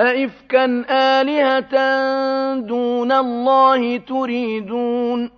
أئفكا آلهة دون الله تريدون